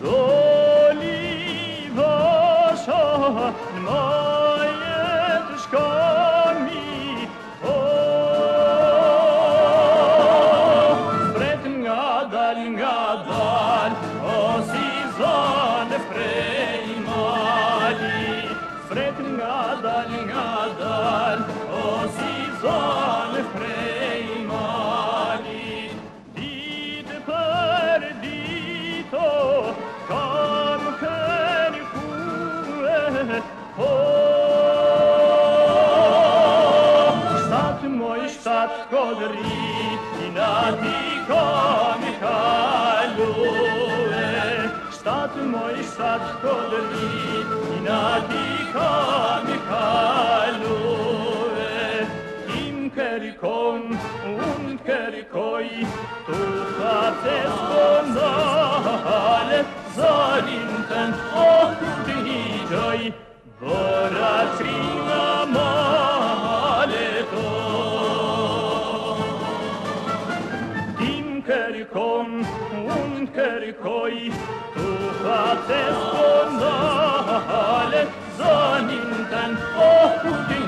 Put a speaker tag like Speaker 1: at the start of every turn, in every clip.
Speaker 1: Oh. κοντρή την Αττικόνικα λούε στάτ μοι στάτ κοντρή την Αττικόνικα λούε Im Kerikon und Kerikoi tu fates bonale sarinten o Amerikoi, tu faceți zonale, zamintan, oh, putin,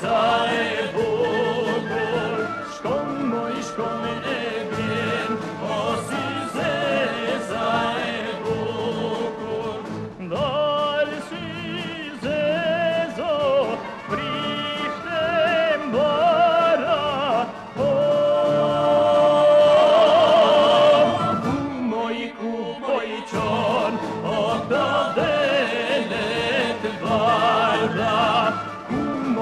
Speaker 1: Jesus.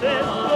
Speaker 1: This.